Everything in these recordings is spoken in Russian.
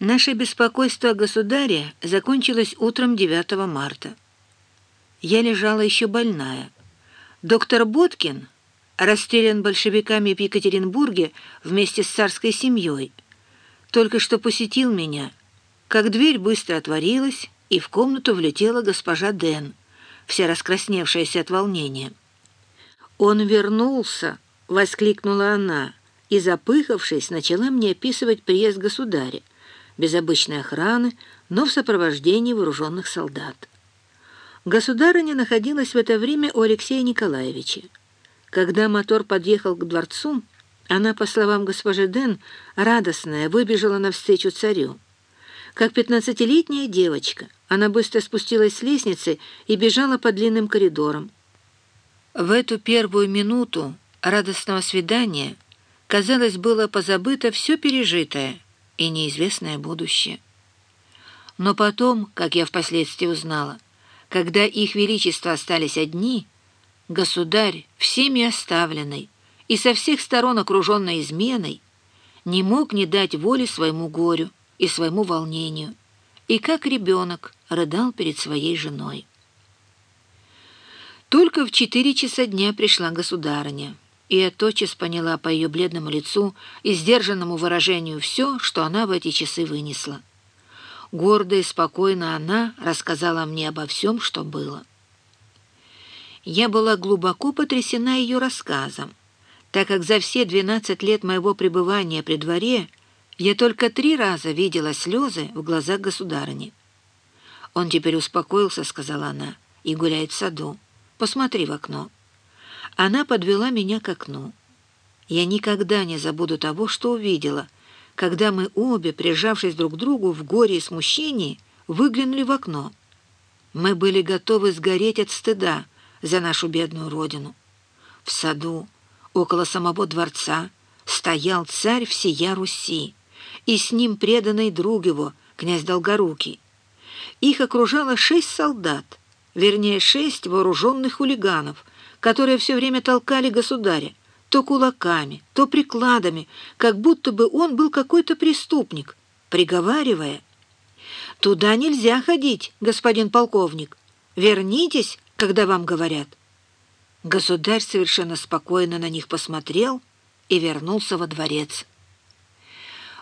Наше беспокойство о государе закончилось утром 9 марта. Я лежала еще больная. Доктор Боткин расстрелян большевиками в Екатеринбурге вместе с царской семьей. Только что посетил меня, как дверь быстро отворилась, и в комнату влетела госпожа Ден, вся раскрасневшаяся от волнения. «Он вернулся!» — воскликнула она, и, запыхавшись, начала мне описывать приезд государя без обычной охраны, но в сопровождении вооруженных солдат. Государыня находилась в это время у Алексея Николаевича. Когда мотор подъехал к дворцу, она, по словам госпожи Ден, радостная, выбежала навстречу царю. Как пятнадцатилетняя девочка, она быстро спустилась с лестницы и бежала по длинным коридорам. В эту первую минуту радостного свидания, казалось, было позабыто все пережитое — и неизвестное будущее. Но потом, как я впоследствии узнала, когда их величество остались одни, государь, всеми оставленный и со всех сторон окруженный изменой, не мог не дать воли своему горю и своему волнению, и как ребенок рыдал перед своей женой. Только в четыре часа дня пришла государыня и я тотчас поняла по ее бледному лицу и сдержанному выражению все, что она в эти часы вынесла. Гордо и спокойно она рассказала мне обо всем, что было. Я была глубоко потрясена ее рассказом, так как за все двенадцать лет моего пребывания при дворе я только три раза видела слезы в глазах государыни. «Он теперь успокоился», — сказала она, — «и гуляет в саду. Посмотри в окно». Она подвела меня к окну. Я никогда не забуду того, что увидела, когда мы обе, прижавшись друг к другу в горе и смущении, выглянули в окно. Мы были готовы сгореть от стыда за нашу бедную родину. В саду, около самого дворца, стоял царь всея Руси, и с ним преданный друг его, князь Долгорукий. Их окружало шесть солдат, вернее, шесть вооруженных хулиганов, которые все время толкали государя, то кулаками, то прикладами, как будто бы он был какой-то преступник, приговаривая. «Туда нельзя ходить, господин полковник. Вернитесь, когда вам говорят». Государь совершенно спокойно на них посмотрел и вернулся во дворец.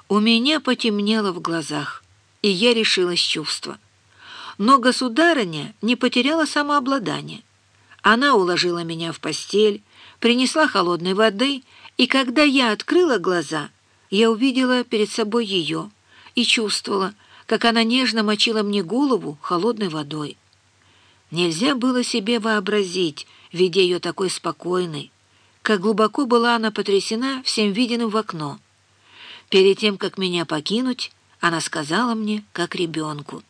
У меня потемнело в глазах, и я решилась чувства. Но государыня не потеряла самообладание. Она уложила меня в постель, принесла холодной воды, и когда я открыла глаза, я увидела перед собой ее и чувствовала, как она нежно мочила мне голову холодной водой. Нельзя было себе вообразить, видя ее такой спокойной, как глубоко была она потрясена всем виденным в окно. Перед тем, как меня покинуть, она сказала мне, как ребенку,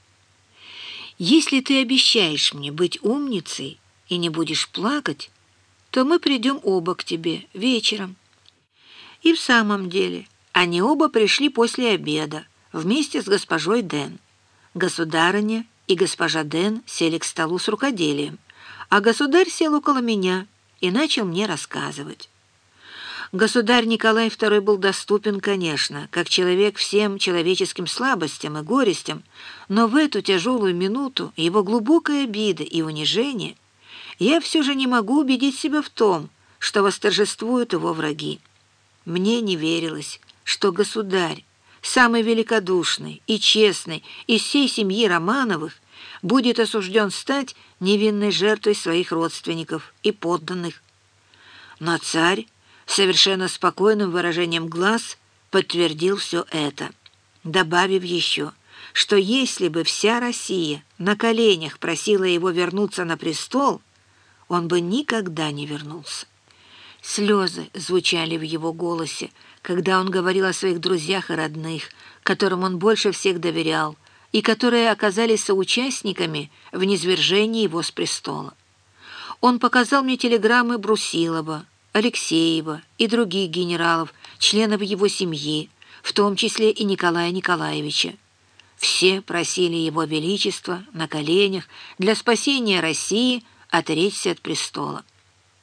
«Если ты обещаешь мне быть умницей, и не будешь плакать, то мы придем оба к тебе вечером». И в самом деле они оба пришли после обеда вместе с госпожой Ден. Государыня и госпожа Ден сели к столу с рукоделием, а государь сел около меня и начал мне рассказывать. Государь Николай II был доступен, конечно, как человек всем человеческим слабостям и горестям, но в эту тяжелую минуту его глубокая обида и унижение – я все же не могу убедить себя в том, что восторжествуют его враги. Мне не верилось, что государь, самый великодушный и честный из всей семьи Романовых, будет осужден стать невинной жертвой своих родственников и подданных. Но царь совершенно спокойным выражением глаз подтвердил все это, добавив еще, что если бы вся Россия на коленях просила его вернуться на престол, он бы никогда не вернулся. Слезы звучали в его голосе, когда он говорил о своих друзьях и родных, которым он больше всех доверял, и которые оказались соучастниками в низвержении его с престола. Он показал мне телеграммы Брусилова, Алексеева и других генералов, членов его семьи, в том числе и Николая Николаевича. Все просили его величества на коленях для спасения России – отречься от престола.